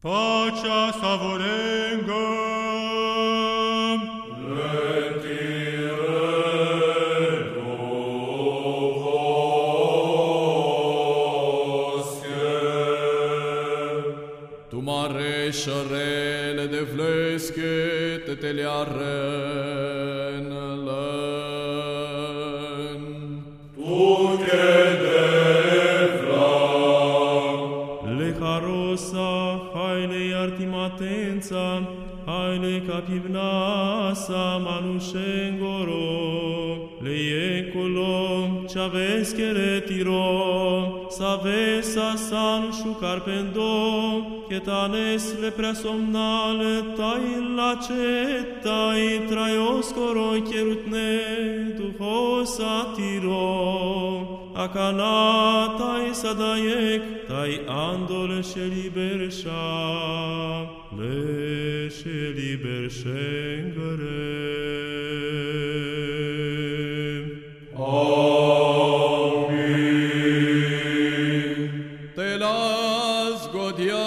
Pacea savorengăm! Tu mare șărele de vlesche te telearen gimnasa manushengoro leienculo chaves que retiro saves a san shucarpendo que tanes le presomnale tai laceta i traios coro cherutne duhos duhosa tiro, akanatai sadayek, tai andole și liberșa, le și liberșengăre. te las godiate.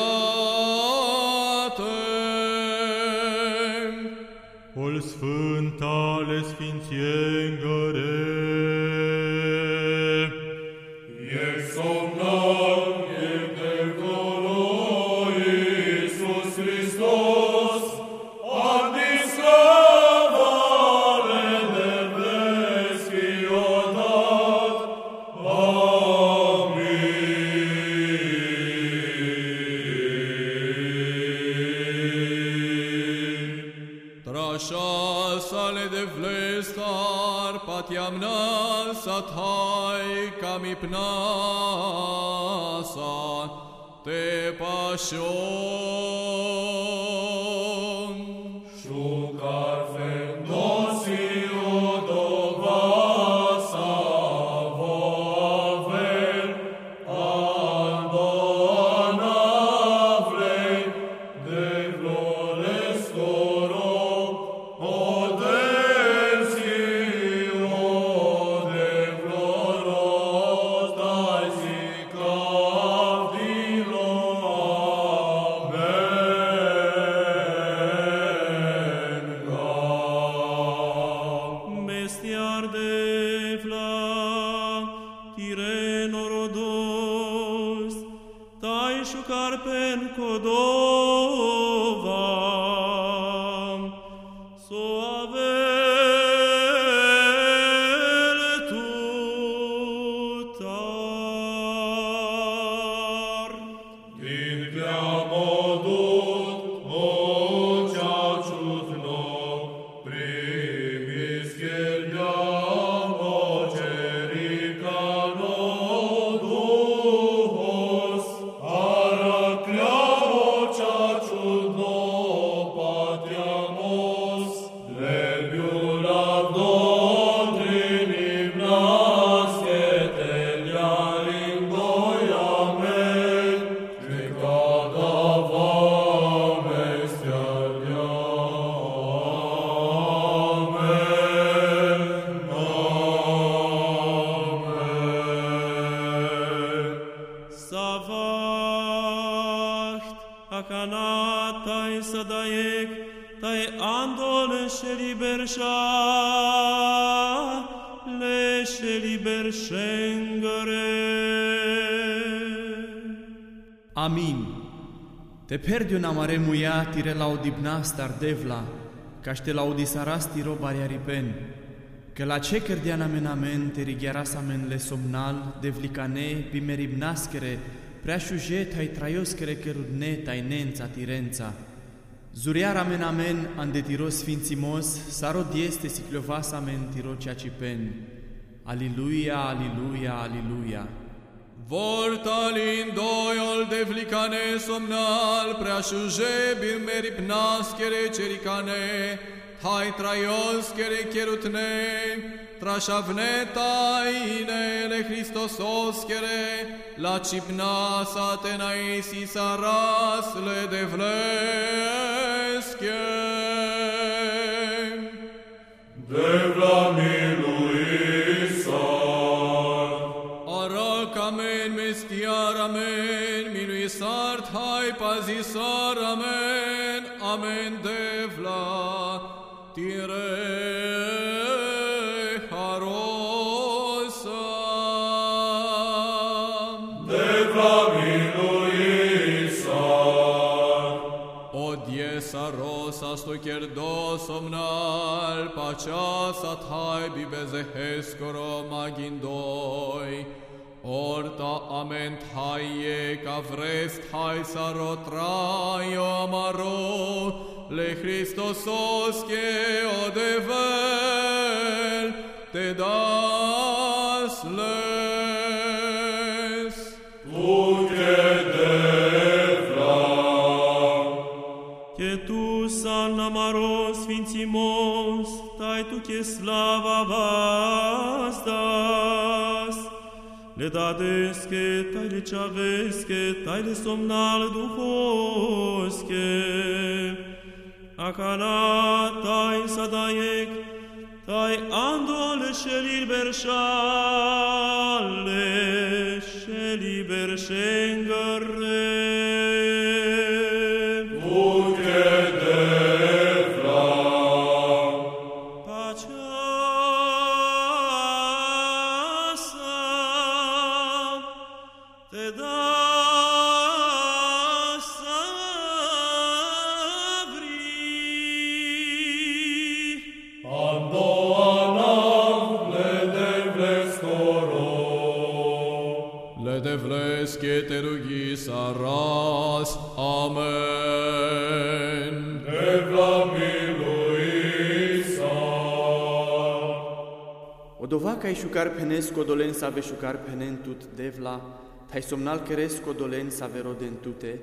Ol sfânt ale sfințiengăre. Ex Satai Kamipnasa Te Pashon Shukar tireno rodos, tai șucar pen codova, akana tai sadayek, tai andole și liberșa, le și liberșengăre. Amin. Te perdiu namare muia tire laudibna star devla, caște laudisaras tiro bariaripen, că la ce cărdian amen amen te righeras amen le somnal, devlicane, bimeribnaskere, prea șujet hai traioscere cărudne tai nența tirența. Zuriar amen amen ande tiro sfințimos, saro dieste siclovas amen tiro ceacipen. Aliluia, aliluia, aliluia. Vortalin doiol de vlicane somnal, preașuje bir merip naskere cericane, hai traios kere kerutne, trașavne tainele Hristosos kere, la cipna satenai si sarasle de vlesche. De vla miluisar, Arac amen, mestiar amen, minuisart hai στο κερδό ομνάλ πατσά σατχάι μπιβεζεχές κορόμα γινδόι. Orta ament haie kavrest hai sarotraio amaro le Christos osque o devel te das tai tu che slava vastas, le dadesche, tai le ceavesche, tai le somnal duhosche, acana tai sadaiec, tai andole shelir bershale, sheli bershengare. Devles che te rughi saras. Amen. devla miluisa, Odova ca șucar penes codolen sa ve șucar penen tut devla, tai somnal keres codolen sa ve roden tute,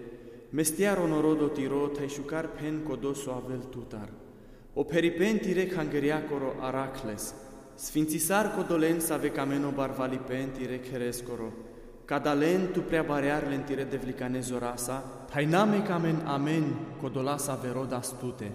mestiar onorodo tiro tai șucar pen codoso avel tutar. O peripen tire cangeriacoro aracles, sfințisar codolen sa ve cameno barvalipen tire kerescoro, cadalen tu prea barear lentire devlicane zorasa, tai name camen amen codolasa ve rodas tute.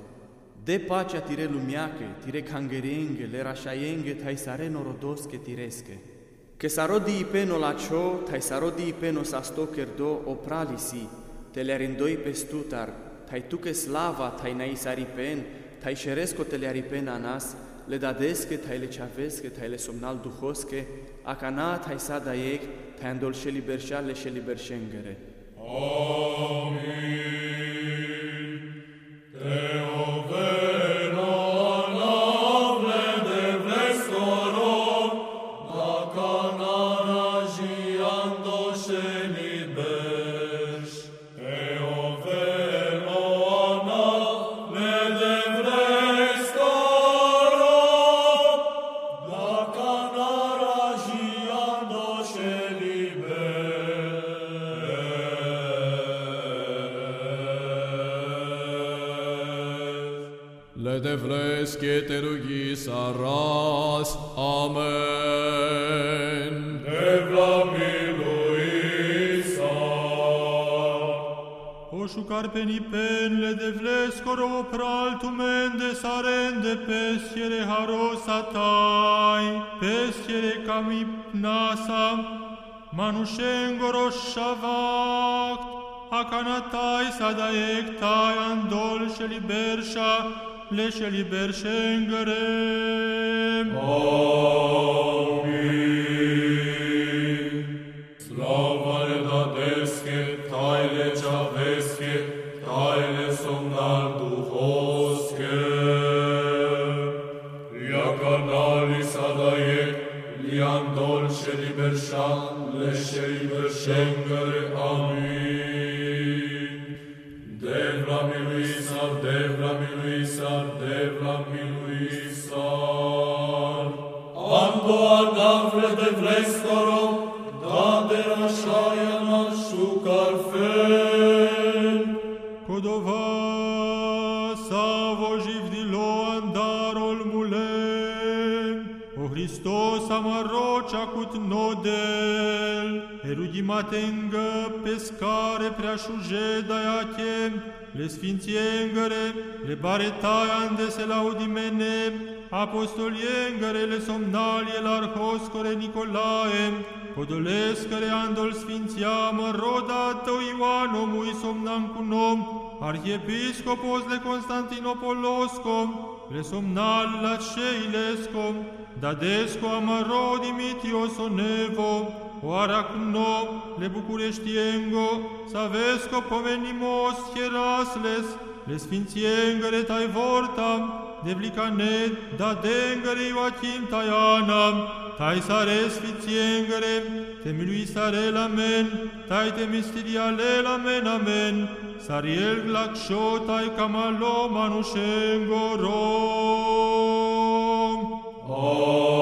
De pacea tire lumiache, tire cangerienghe, le rașaienghe, tai sare norodosche tiresche. Che sarò di ipeno la ciò, tai sarò di ipeno sa sto kerdo o pralisi, te le arindoi pestutar, tai tu che slava, tai nai saripen, tai șeresco te le aripen anas, le dadesche, tai le ceavesche, tai le somnal duhosche, acana, tai sa daiec, tai andol șeliberșa, le șeliberșengere. Deo Amen. Devla miluisa, O șucar penipen le devlescoro praltumen de sarende peschiere harosatai, peschiere camipnasa, manușengoro șavact, acanatai sadaectai andol șeliberșa, le șeliberșengărem. Amin. Hristos amarocea cut nodel, erudimate-ngă pescare preașuje daiache, le sfințiengăre, le baretaia se laudimene, apostoliengăre, le somnalie, l'arhoscore Nicolae, podolesc care andol sfințiamă roda tău Ioan omui somnam cu nom, arhiepiscopos le Constantinopoloscom, le somnal la ceilescom, dadesco amaro dimitios onevo, oara cum no le bucureștiengo, savesco pomenimos hierasles, le sfințiengăre tai vortam, devlicanet da dengăre Joachim taianam, tai sare sfințiengăre, te milui sare lamen, tai te mistiriale lamen amen, sariel glacșo tai camalo manușengo rom. Amen.